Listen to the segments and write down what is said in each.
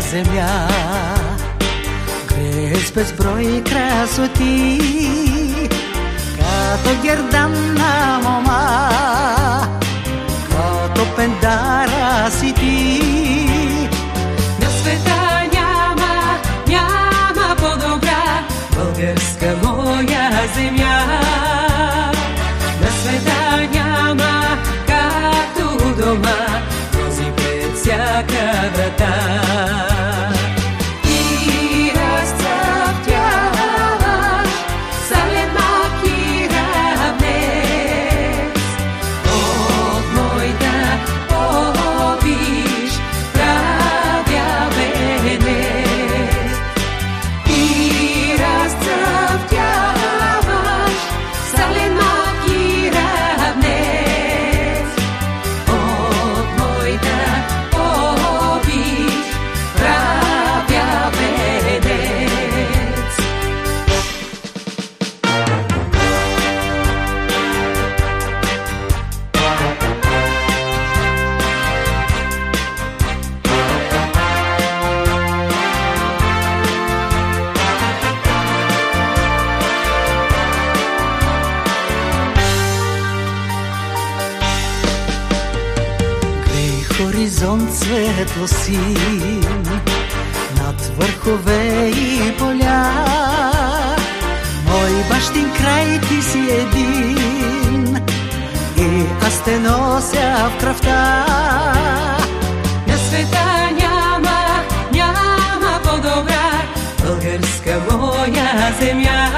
земя. Грез безброй красоти, като герданна мома, като пендара си ти. На света няма, няма по-добра българска моя земя. Navratan. Хоризонт светло син, над върхове и поля. Мой бащин край ти си един, и аз те нося в кръвта. На света няма, няма по-добра българска моя земя.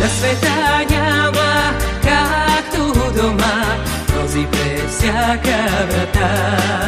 На света няма, както дома, този през se acabará.